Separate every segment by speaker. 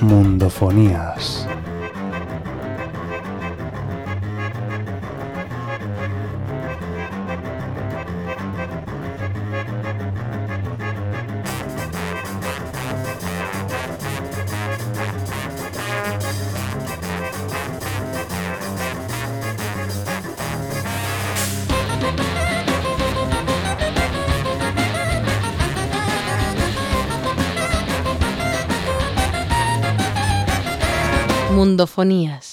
Speaker 1: Mundofonías.
Speaker 2: Mundofonías.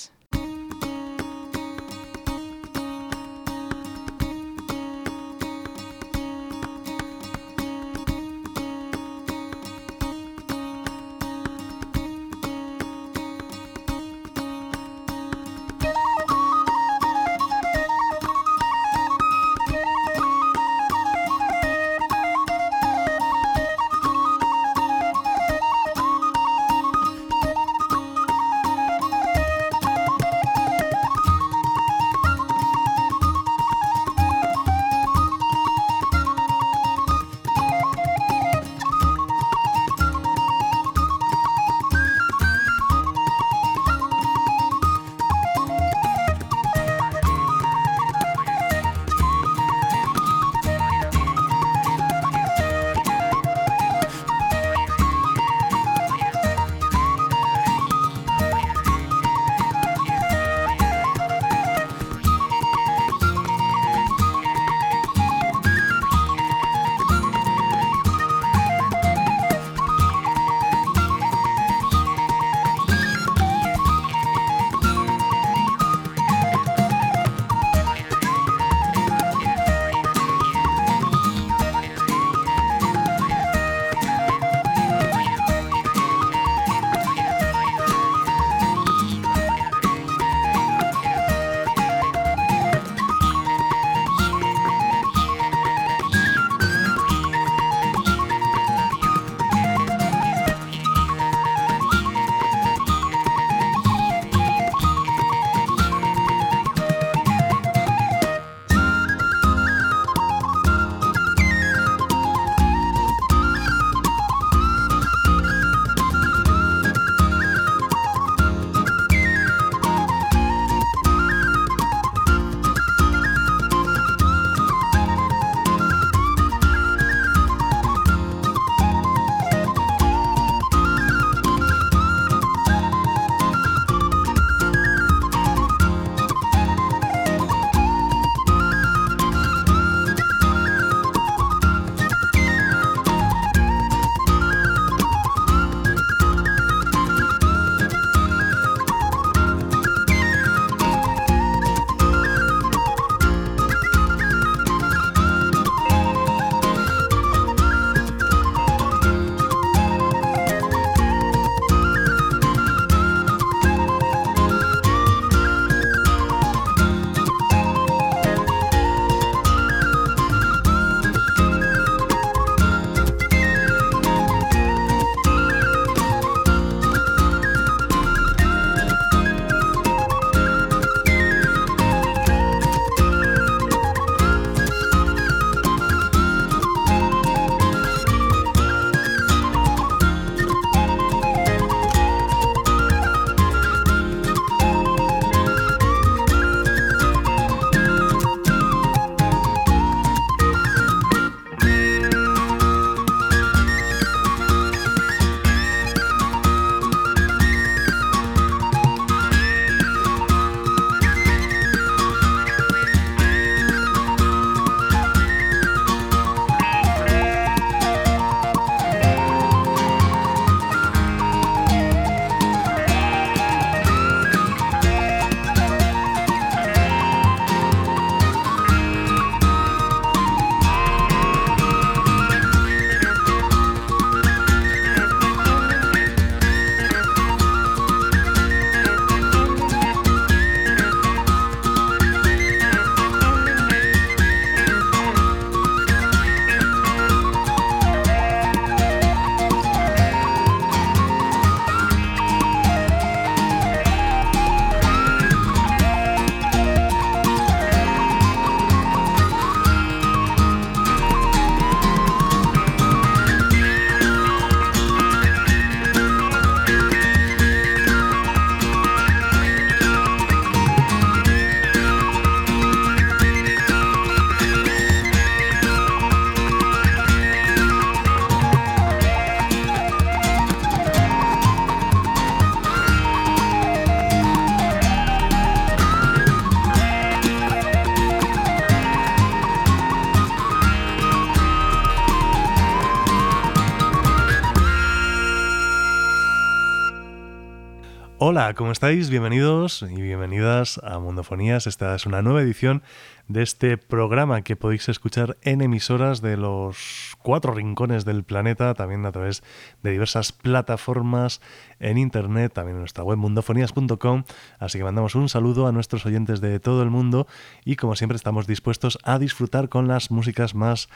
Speaker 1: Hola, ¿cómo estáis? Bienvenidos y bienvenidas a Mundofonías. Esta es una nueva edición de este programa que podéis escuchar en emisoras de los cuatro rincones del planeta, también a través de diversas plataformas en internet, también en nuestra web mundofonías.com. Así que mandamos un saludo a nuestros oyentes de todo el mundo y como siempre estamos dispuestos a disfrutar con las músicas más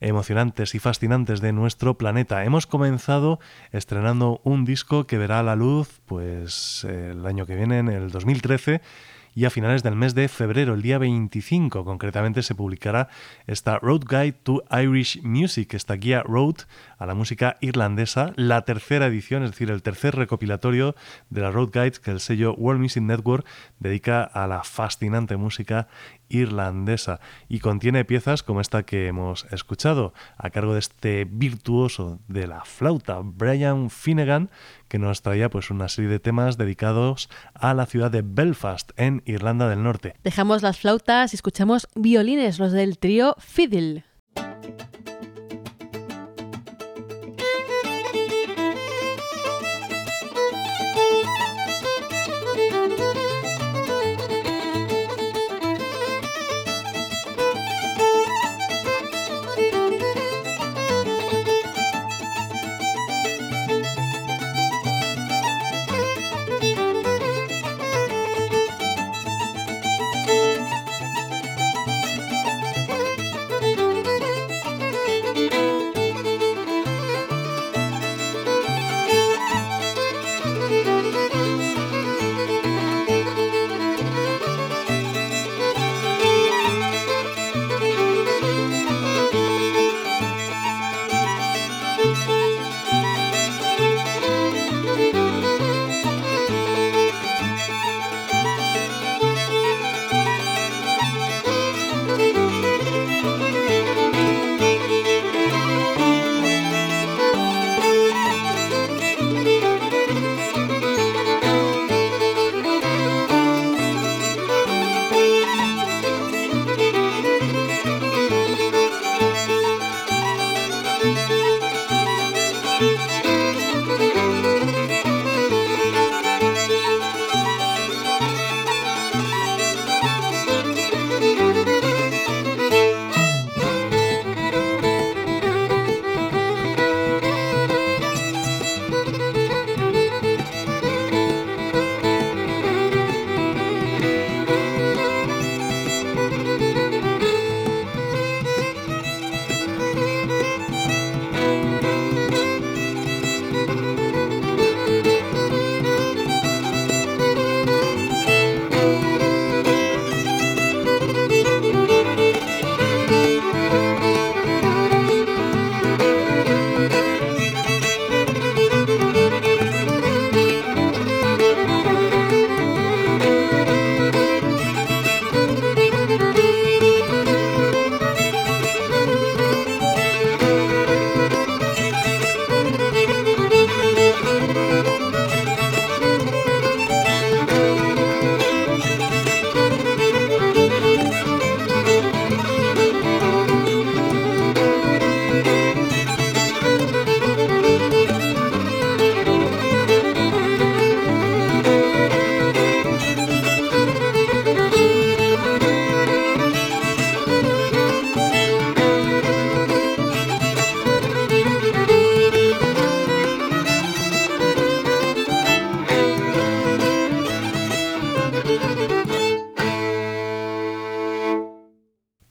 Speaker 1: emocionantes y fascinantes de nuestro planeta. Hemos comenzado estrenando un disco que verá la luz pues el año que viene, en el 2013 y a finales del mes de febrero, el día 25 concretamente, se publicará esta Road Guide to Irish Music, esta guía Road a la música irlandesa, la tercera edición, es decir, el tercer recopilatorio de la Road Guide que el sello World Music Network dedica a la fascinante música irlandesa y contiene piezas como esta que hemos escuchado a cargo de este virtuoso de la flauta Brian Finnegan que nos traía pues una serie de temas dedicados a la ciudad de Belfast en Irlanda del Norte.
Speaker 3: Dejamos las flautas y escuchamos violines, los del trío Fiddle.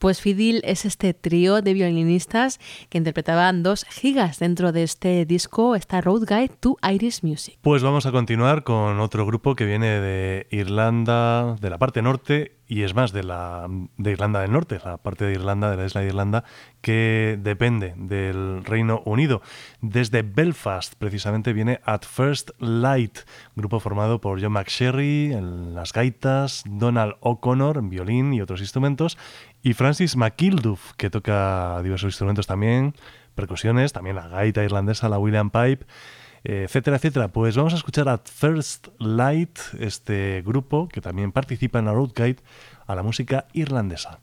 Speaker 3: Pues Fidil es este trío de violinistas que interpretaban dos gigas dentro de este disco, esta Road Guide to Irish Music.
Speaker 1: Pues vamos a continuar con otro grupo que viene de Irlanda, de la parte norte y es más de la de Irlanda del Norte, la parte de Irlanda, de la isla de Irlanda, que depende del Reino Unido. Desde Belfast, precisamente, viene At First Light, grupo formado por John McSherry en las gaitas, Donald O'Connor en violín y otros instrumentos, y Francis McKilduff, que toca diversos instrumentos también, percusiones, también la gaita irlandesa, la William Pipe etcétera, etcétera. Pues vamos a escuchar a First Light, este grupo que también participa en la Road Guide a la música irlandesa.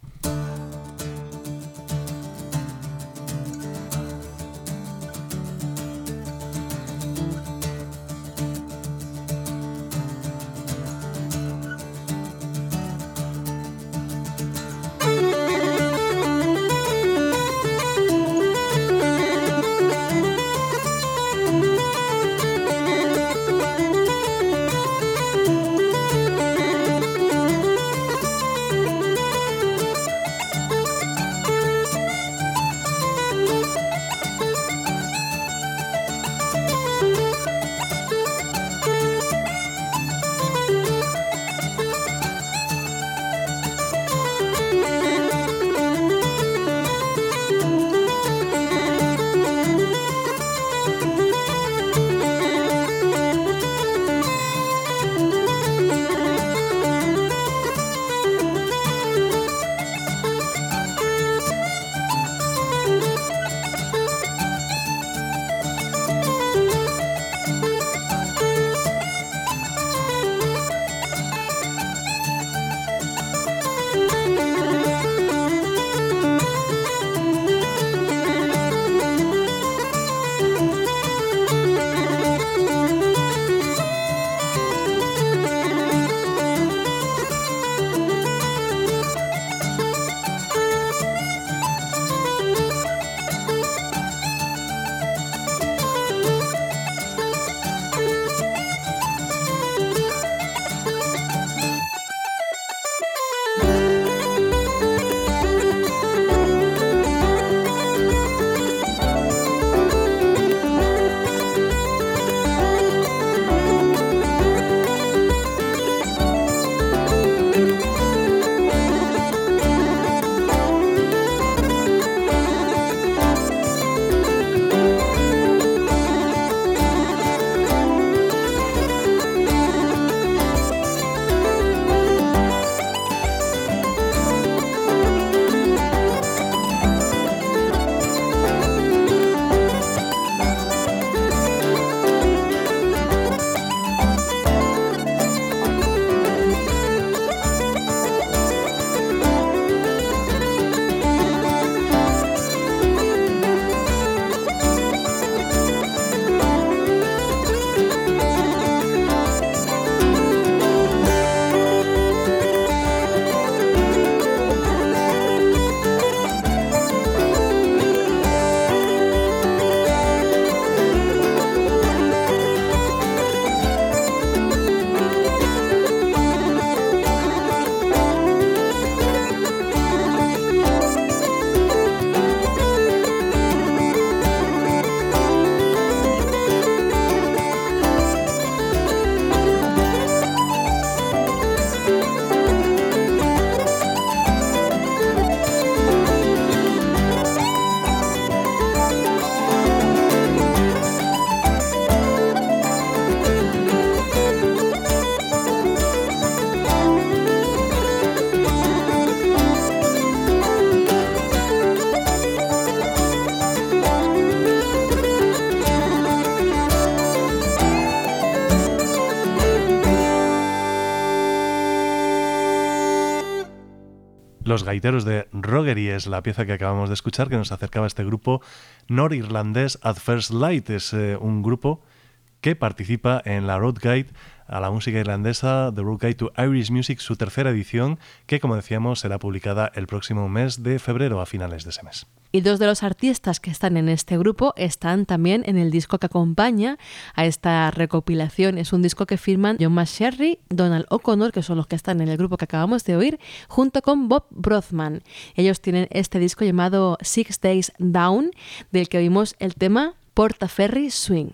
Speaker 1: Gaiteros de Roggery es la pieza que acabamos de escuchar que nos acercaba a este grupo norirlandés At First Light. Es eh, un grupo que participa en la Road Guide a la música irlandesa The Road Guide to Irish Music, su tercera edición, que como decíamos será publicada el próximo mes de febrero a finales de ese mes.
Speaker 2: Y dos de los artistas que están en este grupo están también en el disco que acompaña a esta recopilación. Es un disco que firman John Masherry, Donald O'Connor, que son los que están en el grupo que acabamos de oír, junto con Bob Brothman. Ellos tienen este disco llamado Six Days Down, del que oímos el tema Portaferry Swing.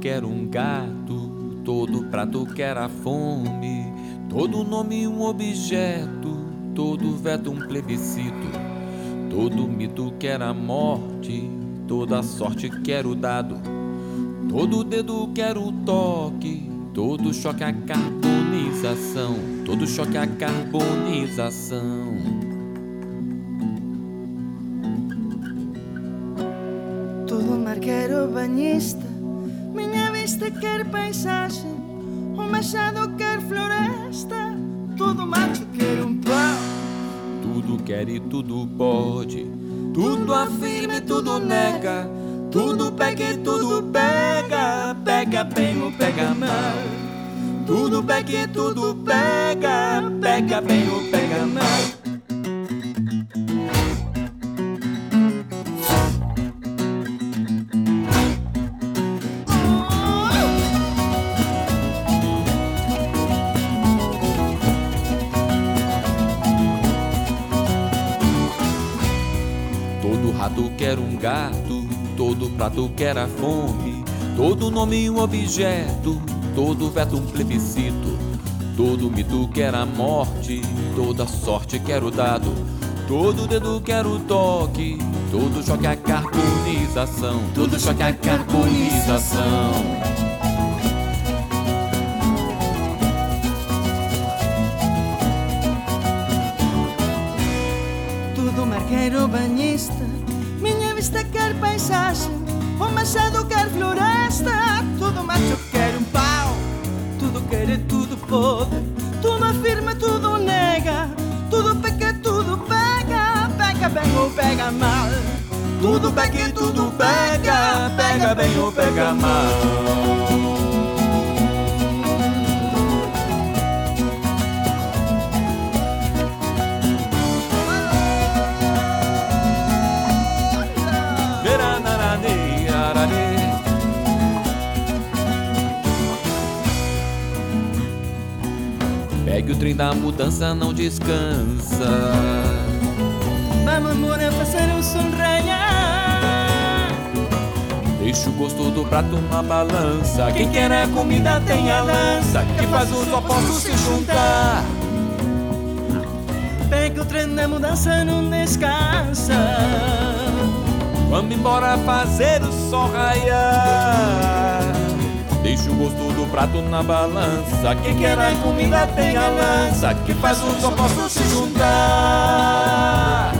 Speaker 4: Quer um gato, todo prato quer a fome, todo nome um objeto, todo veto um plebiscito, todo mito quer a morte, toda sorte quero dado, todo dedo quero toque, todo choque a carbonização, todo choque a carbonização.
Speaker 5: Todo mar quero banhista, vista quer paisagem, o machado quer floresta, todo macho quer um pau.
Speaker 4: Tudo quer e tudo pode, tudo afirma e tudo nega, tudo pega e tudo pega, pega bem ou pega mal. Tudo pega e tudo pega, pega bem ou pega mal. Quer um gato, todo prato quer a fome, todo nome um objeto, todo veto um plebiscito, todo mito quer a morte, toda sorte quer o dado, todo dedo quer o toque, todo choque a carbonização, todo choque a carbonização.
Speaker 5: Banhista vista quer paisagem, o machado quer floresta, tudo macho quer um pau, tudo quer e tudo pode, tudo afirma, tudo nega, tudo pega, tudo pega, pega bem ou pega mal, tudo pega e tudo pega, pega bem ou pega mal.
Speaker 4: Pegue o trem da mudança, não descansa.
Speaker 5: Vamos, morar, fazer um sonrear.
Speaker 4: Deixa o gosto do prato na balança. Quem quer a comida tem a lança. Que faz os opostos se juntar.
Speaker 5: Pega o trem da mudança, não descansa.
Speaker 4: Vamos embora fazer o sol raiar. Deixa o gosto prato na balança. Quem quer a comida tem a lança. Que faz os opostos se juntar.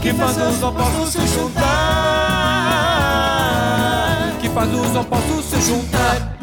Speaker 4: Que faz os opostos se juntar. Que faz os opostos se juntar.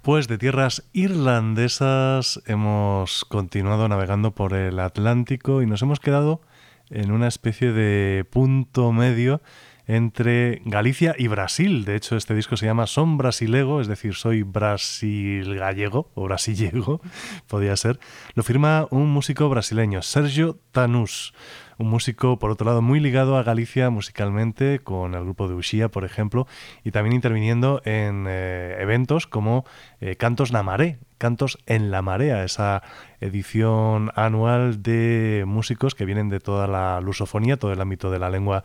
Speaker 1: Pues de tierras irlandesas hemos continuado navegando por el Atlántico y nos hemos quedado en una especie de punto medio entre Galicia y Brasil. De hecho, este disco se llama Son Brasilego, es decir, soy brasil gallego o brasillego, podría ser. Lo firma un músico brasileño, Sergio Tanús un músico, por otro lado, muy ligado a Galicia musicalmente, con el grupo de Uxía, por ejemplo, y también interviniendo en eh, eventos como eh, Cantos na Maré, Cantos en la Marea, esa edición anual de músicos que vienen de toda la lusofonía, todo el ámbito de la lengua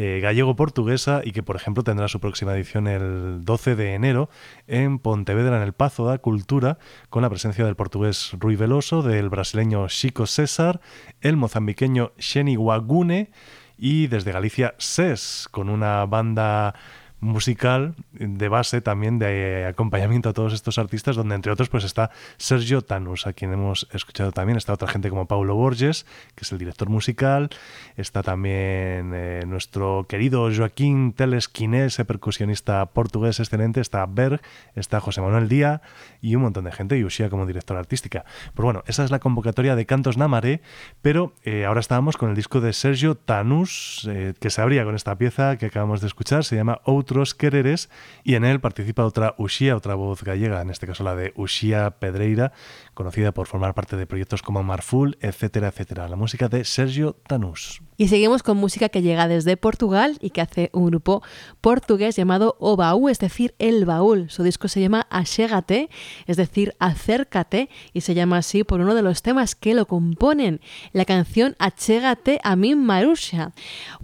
Speaker 1: eh, gallego-portuguesa y que, por ejemplo, tendrá su próxima edición el 12 de enero en Pontevedra, en el Pazo da Cultura, con la presencia del portugués Rui Veloso, del brasileño Chico César, el mozambiqueño Sheni Wagune y desde Galicia SES, con una banda musical de base también de acompañamiento a todos estos artistas, donde entre otros pues está Sergio Tanus, a quien hemos escuchado también, está otra gente como Paulo Borges, que es el director musical, está también eh, nuestro querido Joaquín Teles Quinés, percusionista portugués excelente, está Berg, está José Manuel Díaz y un montón de gente, y Ushia como directora artística. Pues bueno, esa es la convocatoria de Cantos Namaré, pero eh, ahora estábamos con el disco de Sergio Tanús, eh, que se abría con esta pieza que acabamos de escuchar, se llama Outros Quereres, y en él participa otra Ushia, otra voz gallega, en este caso la de Ushia Pedreira, conocida por formar parte de proyectos como Marful, etcétera, etcétera. La música de Sergio Tanús.
Speaker 3: Y seguimos con música que llega desde Portugal y que hace un grupo portugués llamado O Baú, es decir, El Baúl. Su disco se llama Achégate, es decir, Acércate, y se llama así por uno de los temas que lo componen, la canción Achégate a mí Marusha,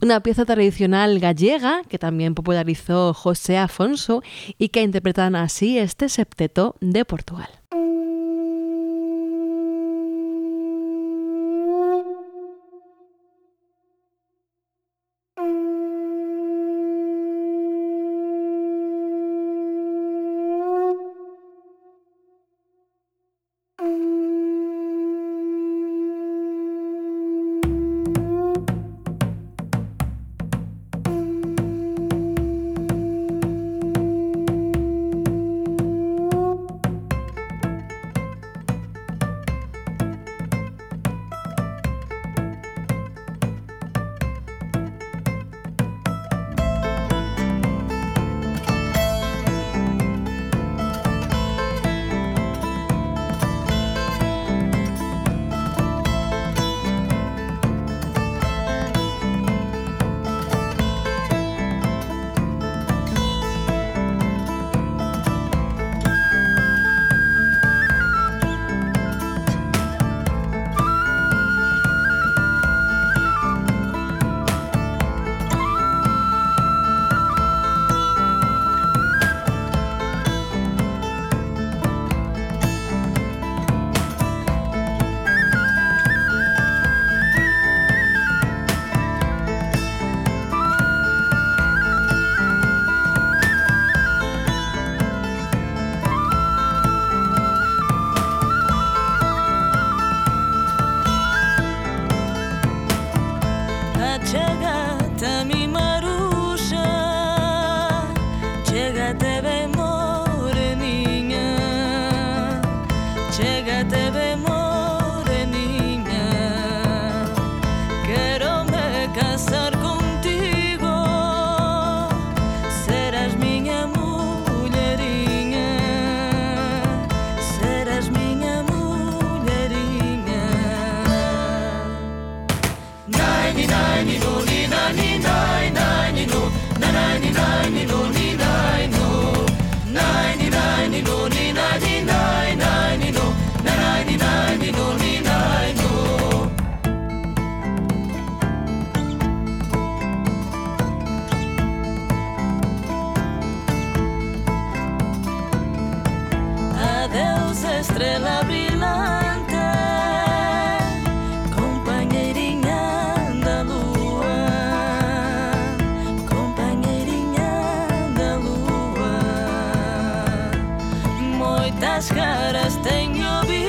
Speaker 3: una pieza tradicional gallega que también popularizó José Afonso y que interpretan así este septeto de Portugal.
Speaker 5: bonitas caras tengo vida.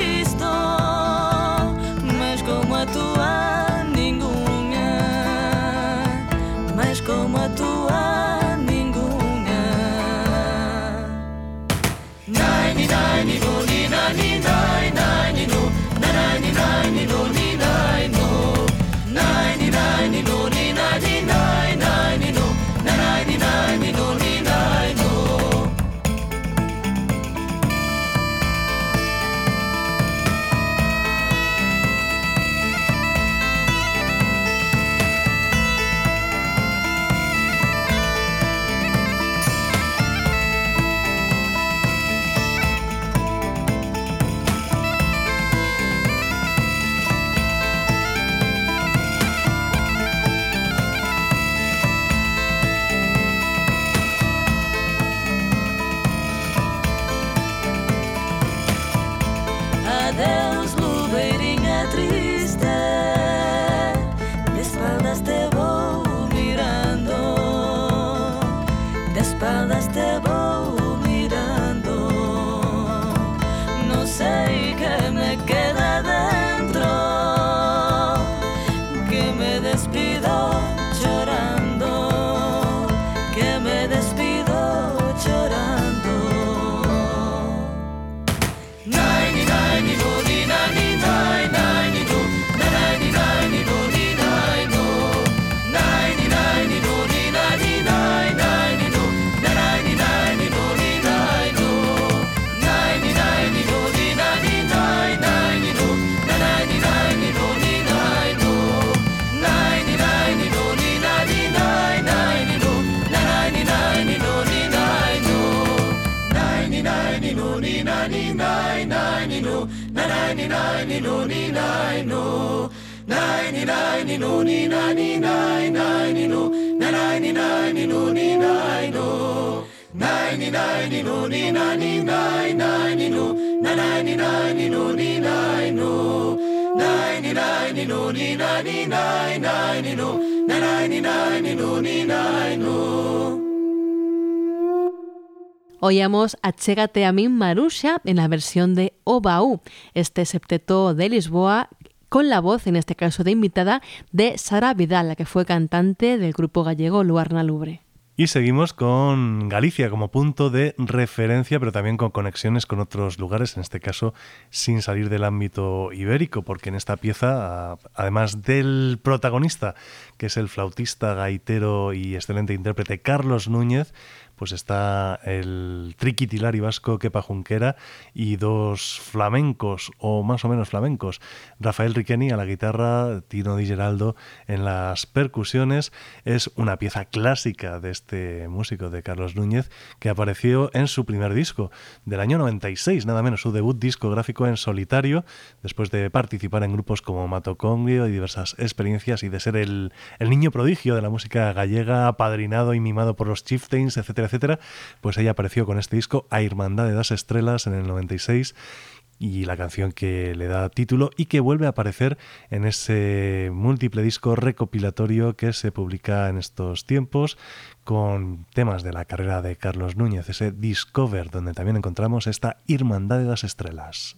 Speaker 5: Ni
Speaker 3: Oíamos a mí Marusha en la versión de Obaú, este septeto de Lisboa con la voz, en este caso de invitada, de Sara Vidal, la que fue cantante del grupo gallego Luarna Lubre.
Speaker 1: Y seguimos con Galicia como punto de referencia, pero también con conexiones con otros lugares, en este caso sin salir del ámbito ibérico, porque en esta pieza, además del protagonista, que es el flautista, gaitero y excelente intérprete Carlos Núñez, pues está el triquitilari vasco Kepa Junquera y dos flamencos, o más o menos flamencos, Rafael Riqueni a la guitarra, Tino Di Geraldo en las percusiones. Es una pieza clásica de este músico de Carlos Núñez que apareció en su primer disco del año 96, nada menos su debut discográfico en solitario, después de participar en grupos como Mato Congrio y diversas experiencias y de ser el, el niño prodigio de la música gallega, apadrinado y mimado por los chieftains, etcétera etcétera, pues ella apareció con este disco A Hermandad de las Estrellas en el 96 y la canción que le da título y que vuelve a aparecer en ese múltiple disco recopilatorio que se publica en estos tiempos con temas de la carrera de Carlos Núñez, ese Discover, donde también encontramos esta Hermandad de las Estrellas.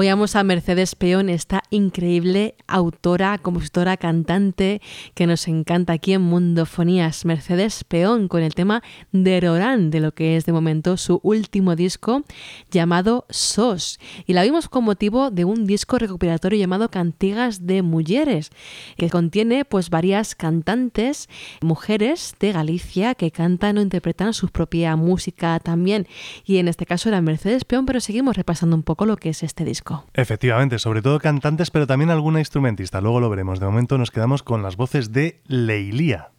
Speaker 3: Oíamos a Mercedes Peón, esta increíble autora, compositora, cantante que nos encanta aquí en Mundofonías. Mercedes Peón con el tema de Rorán, de lo que es de momento su último disco llamado SOS. Y la vimos con motivo de un disco recopilatorio llamado Cantigas de Mujeres, que contiene pues varias cantantes, mujeres de Galicia que cantan o interpretan su propia música también. Y en este caso era Mercedes Peón, pero seguimos repasando un poco lo que es este disco.
Speaker 1: Efectivamente, sobre todo cantantes, pero también alguna instrumentista. Luego lo veremos. De momento nos quedamos con las voces de Leilía.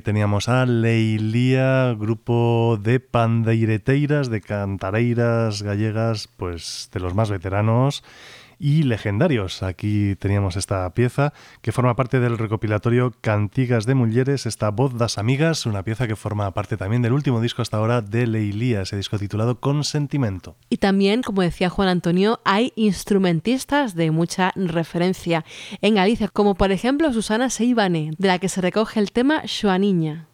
Speaker 1: Teníamos a Leilía, grupo de pandeireteiras, de cantareiras gallegas, pues de los más veteranos y legendarios. Aquí teníamos esta pieza que forma parte del recopilatorio Cantigas de Mujeres, esta Voz das Amigas, una pieza que forma parte también del último disco hasta ahora de Leilía, ese disco titulado Consentimento.
Speaker 2: Y también, como decía Juan Antonio, hay instrumentistas de mucha referencia en Galicia, como por ejemplo Susana Seibane, de la que se recoge el tema Xoaniña.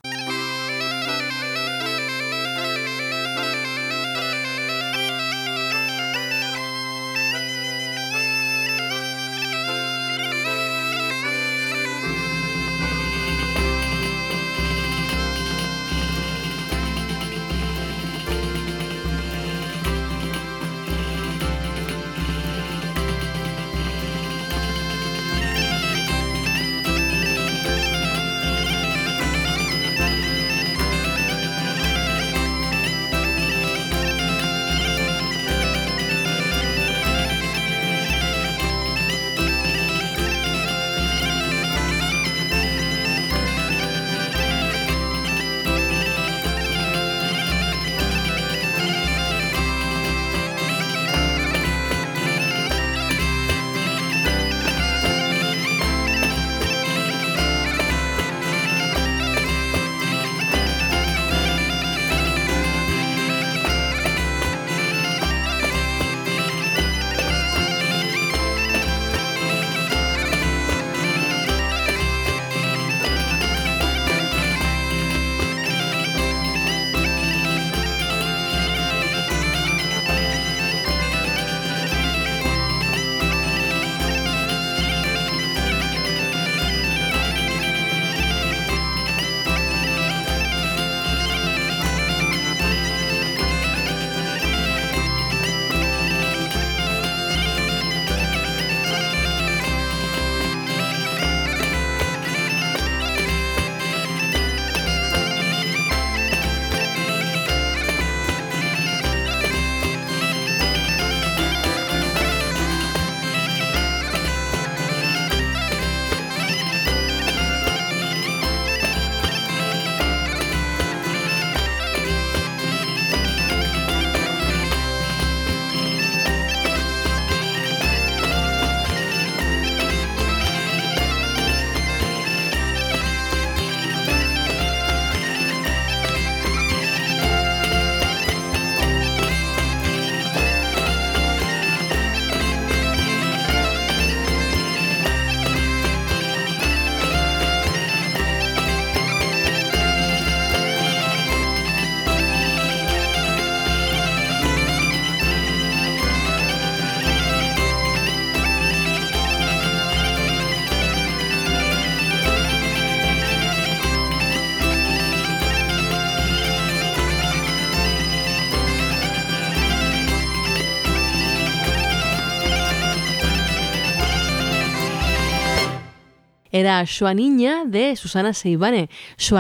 Speaker 2: edad Niña de Susana Seibane.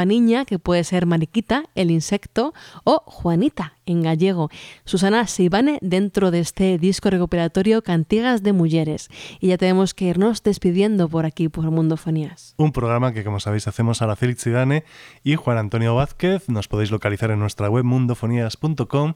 Speaker 2: Niña, que puede ser Mariquita, el insecto, o Juanita, en gallego. Susana Seibane dentro de este disco recuperatorio Cantigas de Mujeres. Y ya tenemos que irnos despidiendo por aquí, por Mundofonías.
Speaker 1: Un programa que, como sabéis, hacemos a la Zidane y Juan Antonio Vázquez. Nos podéis localizar en nuestra web mundofonías.com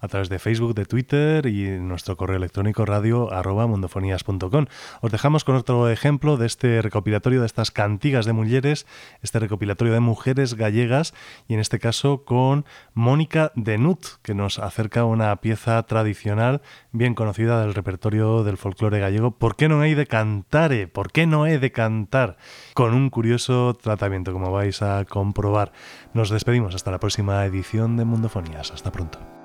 Speaker 1: a través de Facebook, de Twitter y nuestro correo electrónico radio arroba mundofonías.com. Os dejamos con otro ejemplo de este recopilatorio de estas cantigas de mujeres, este recopilatorio de mujeres gallegas y en este caso con Mónica Denut, que nos acerca una pieza tradicional bien conocida del repertorio del folclore gallego. ¿Por qué no hay de cantare? ¿Por qué no he de cantar? Con un curioso tratamiento, como vais a comprobar. Nos despedimos hasta la próxima edición de Mundofonías. Hasta pronto.